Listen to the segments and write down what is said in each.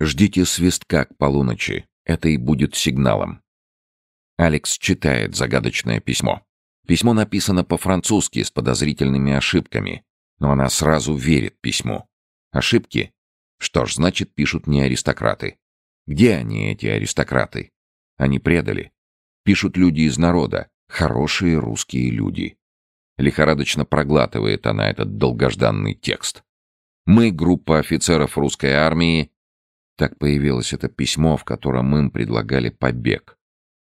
Ждите свистка к полуночи. Это и будет сигналом. Алекс читает загадочное письмо. Письмо написано по-французски с подозрительными ошибками, но она сразу верит письму. Ошибки? Что ж, значит, пишут не аристократы. Где они, эти аристократы? Они предали. Пишут люди из народа, хорошие русские люди. Лихорадочно проглатывает она этот долгожданный текст. Мы, группа офицеров русской армии, так появилось это письмо, в котором им предлагали побег.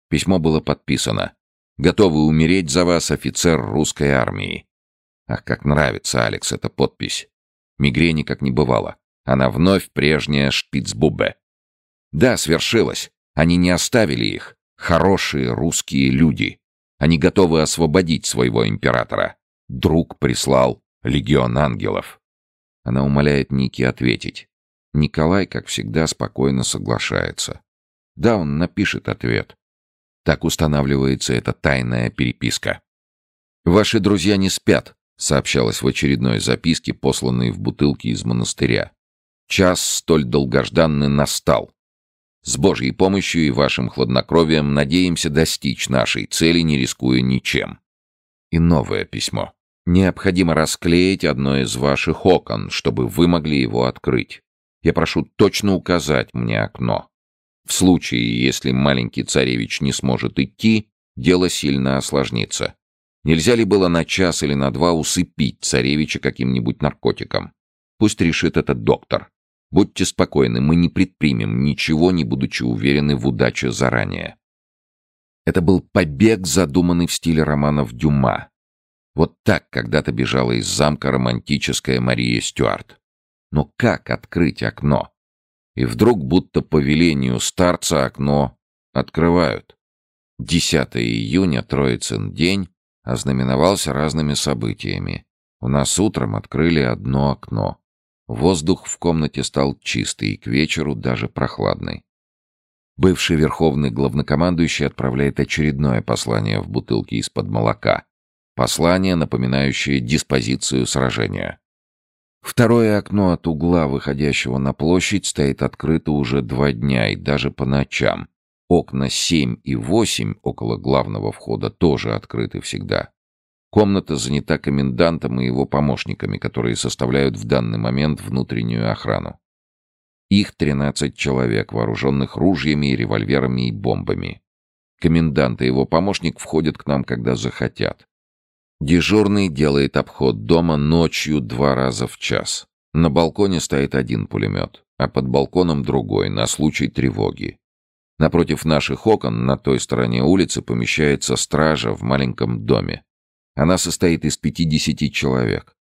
Письмо было подписано «Готовы умереть за вас, офицер русской армии». Ах, как нравится Алекс эта подпись. Мигрени как не бывало. Она вновь прежняя шпицбубе. Да, свершилось. Они не оставили их. Хорошие русские люди. Они готовы освободить своего императора. Друг прислал легион ангелов. Она умоляет Ники ответить. Николай, как всегда, спокойно соглашается. Да, он напишет ответ. Так устанавливается эта тайная переписка. «Ваши друзья не спят», — сообщалось в очередной записке, посланной в бутылке из монастыря. «Час столь долгожданный настал. С Божьей помощью и вашим хладнокровием надеемся достичь нашей цели, не рискуя ничем». И новое письмо. «Необходимо расклеить одно из ваших окон, чтобы вы могли его открыть. Я прошу точно указать мне окно. В случае, если маленький царевич не сможет идти, дело сильно осложнится. Нельзя ли было на час или на два усыпить царевича каким-нибудь наркотиком? Пусть решит этот доктор. Будьте спокойны, мы не предпримем ничего, не будучи уверены в удаче заранее. Это был побег, задуманный в стиле романов Дюма. Вот так когда-то бежала из замка романтическая Мария Стюарт. Но как открыть окно? И вдруг, будто по велению старца, окно открывают. 10 июня, Троицын день, ознаменовался разными событиями. У нас утром открыли одно окно. Воздух в комнате стал чистый и к вечеру даже прохладный. Бывший верховный главнокомандующий отправляет очередное послание в бутылке из-под молока. Послание, напоминающее диспозицию сражения. Второе окно от угла, выходящего на площадь, стоит открыто уже два дня и даже по ночам. Окна 7 и 8 около главного входа тоже открыты всегда. Комната занята комендантом и его помощниками, которые составляют в данный момент внутреннюю охрану. Их 13 человек, вооруженных ружьями, револьверами и бомбами. Комендант и его помощник входят к нам, когда захотят. Дежурный делает обход дома ночью два раза в час. На балконе стоит один пулемет, а под балконом другой, на случай тревоги. Напротив наших окон, на той стороне улицы, помещается стража в маленьком доме. Она состоит из 50 человек.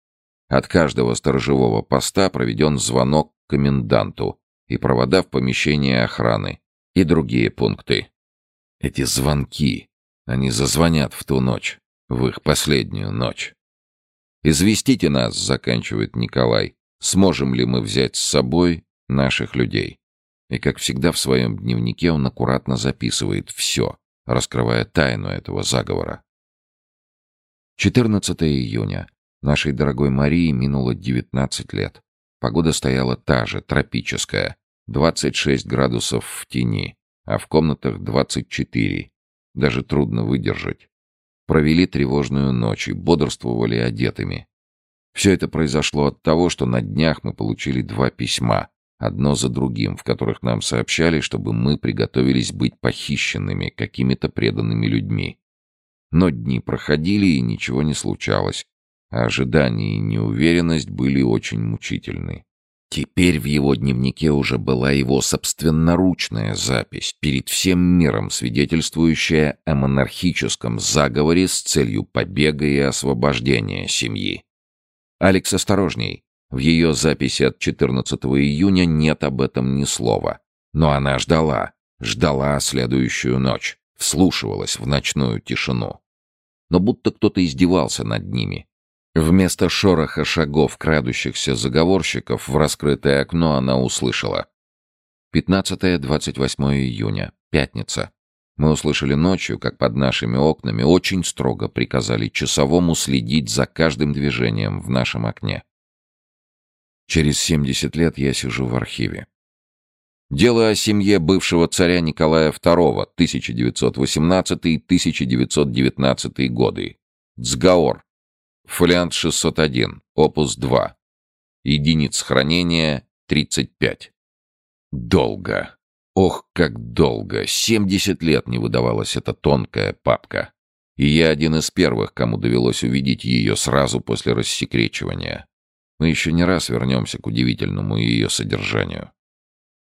От каждого сторожевого поста проведен звонок к коменданту и провода в помещение охраны и другие пункты. Эти звонки, они зазвонят в ту ночь в их последнюю ночь. «Известите нас», — заканчивает Николай, «сможем ли мы взять с собой наших людей?» И, как всегда, в своем дневнике он аккуратно записывает все, раскрывая тайну этого заговора. 14 июня. Нашей дорогой Марии минуло 19 лет. Погода стояла та же, тропическая. 26 градусов в тени, а в комнатах 24. Даже трудно выдержать. Провели тревожную ночь и бодрствовали одетыми. Все это произошло от того, что на днях мы получили два письма, одно за другим, в которых нам сообщали, чтобы мы приготовились быть похищенными какими-то преданными людьми. Но дни проходили, и ничего не случалось, а ожидание и неуверенность были очень мучительны. Теперь в его дневнике уже была его собственноручная запись, перед всем миром свидетельствующая о монархическом заговоре с целью побега и освобождения семьи. Алекс осторожней. В ее записи от 14 июня нет об этом ни слова. Но она ждала, ждала следующую ночь, вслушивалась в ночную тишину. Но будто кто-то издевался над ними, Вместо шороха шагов крадущихся заговорщиков в раскрытое окно она услышала. 15-28 июня. Пятница. Мы услышали ночью, как под нашими окнами очень строго приказали часовому следить за каждым движением в нашем окне. Через 70 лет я сижу в архиве. Дело о семье бывшего царя Николая II, 1918-1919 годы. Цгаор. Фолиант 601, опус 2. Единиц хранения 35. Долго. Ох, как долго. 70 лет не выдавалась эта тонкая папка. И я один из первых, кому довелось увидеть ее сразу после рассекречивания. Мы еще не раз вернемся к удивительному ее содержанию.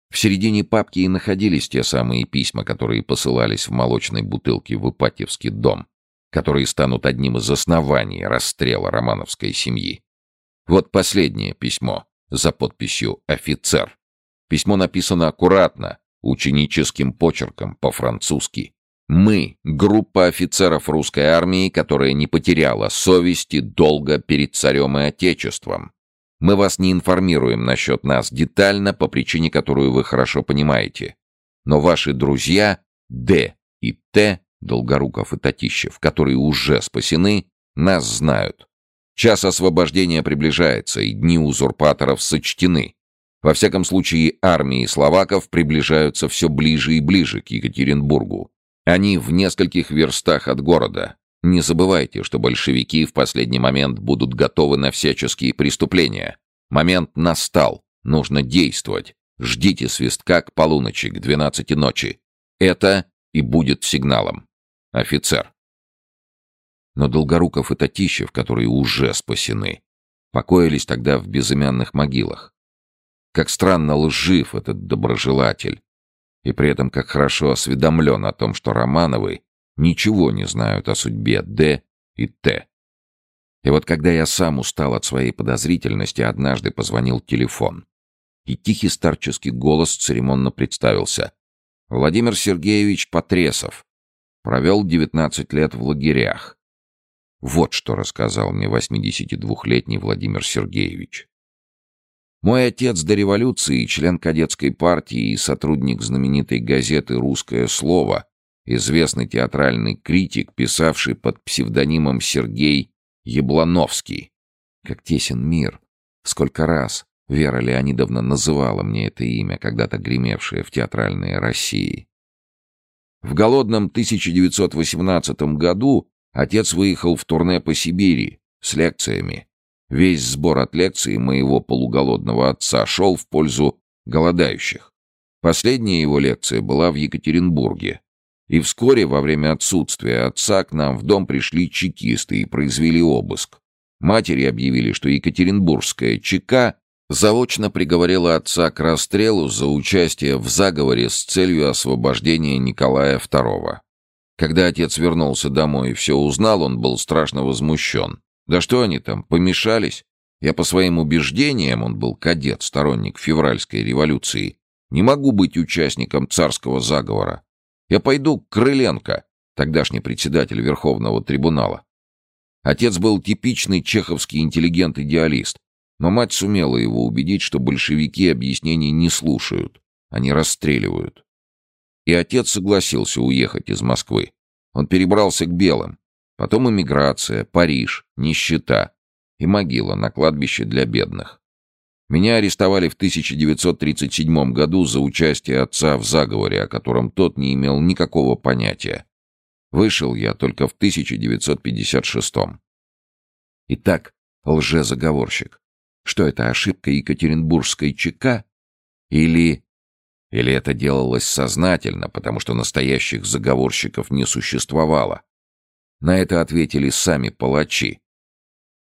В середине папки и находились те самые письма, которые посылались в молочной бутылке в Ипатьевский дом, которые станут одним из оснований расстрела романовской семьи. Вот последнее письмо за подписью «Офицер». Письмо написано аккуратно, ученическим почерком, по-французски. Мы — группа офицеров русской армии, которая не потеряла совести долго перед царем и отечеством. Мы вас не информируем насчет нас детально, по причине, которую вы хорошо понимаете. Но ваши друзья Д и Т, Долгоруков и Татищев, которые уже спасены, нас знают. Час освобождения приближается, и дни узурпаторов сочтены. Во всяком случае, армии словаков приближаются все ближе и ближе к Екатеринбургу. Они в нескольких верстах от города. Не забывайте, что большевики в последний момент будут готовы на всяческие преступления. Момент настал. Нужно действовать. Ждите свистка к полуночи, к двенадцати ночи. Это и будет сигналом. Офицер. Но Долгоруков и Татищев, которые уже спасены, покоились тогда в безымянных могилах. Как странно лжив этот доброжелатель. И при этом как хорошо осведомлен о том, что Романовы ничего не знают о судьбе Д и Т. И вот когда я сам устал от своей подозрительности, однажды позвонил телефон. И тихий старческий голос церемонно представился. Владимир Сергеевич Потресов. Провел 19 лет в лагерях. Вот что рассказал мне 82-летний Владимир Сергеевич. Мой отец до революции, член кадетской партии и сотрудник знаменитой газеты «Русское слово», известный театральный критик, писавший под псевдонимом Сергей Яблановский. Как тесен мир. Сколько раз Вера Леонидовна называла мне это имя, когда-то гремевшее в театральной России. В голодном 1918 году отец выехал в турне по Сибири с лекциями. Весь сбор от лекций моего полуголодного отца шел в пользу голодающих. Последняя его лекция была в Екатеринбурге. И вскоре, во время отсутствия отца, к нам в дом пришли чекисты и произвели обыск. Матери объявили, что Екатеринбургская ЧК заочно приговорила отца к расстрелу за участие в заговоре с целью освобождения Николая II. Когда отец вернулся домой и все узнал, он был страшно возмущен. Да что они там, помешались? Я по своим убеждениям, он был кадет, сторонник февральской революции, не могу быть участником царского заговора. Я пойду к Крыленко, тогдашний председатель Верховного трибунала. Отец был типичный чеховский интеллигент-идеалист, но мать сумела его убедить, что большевики объяснений не слушают, они расстреливают. И отец согласился уехать из Москвы. Он перебрался к белым. Потом эмиграция, Париж, нищета и могила на кладбище для бедных. Меня арестовали в 1937 году за участие отца в заговоре, о котором тот не имел никакого понятия. Вышел я только в 1956. Итак, лжезаговорщик. Что это, ошибка Екатеринбургской ЧК? Или... Или это делалось сознательно, потому что настоящих заговорщиков не существовало? На это ответили сами палачи.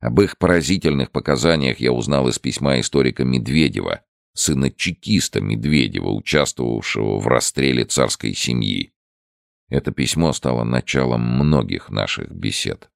Об их поразительных показаниях я узнал из письма историка Медведева, сына чекиста Медведева, участвовавшего в расстреле царской семьи. Это письмо стало началом многих наших бесед.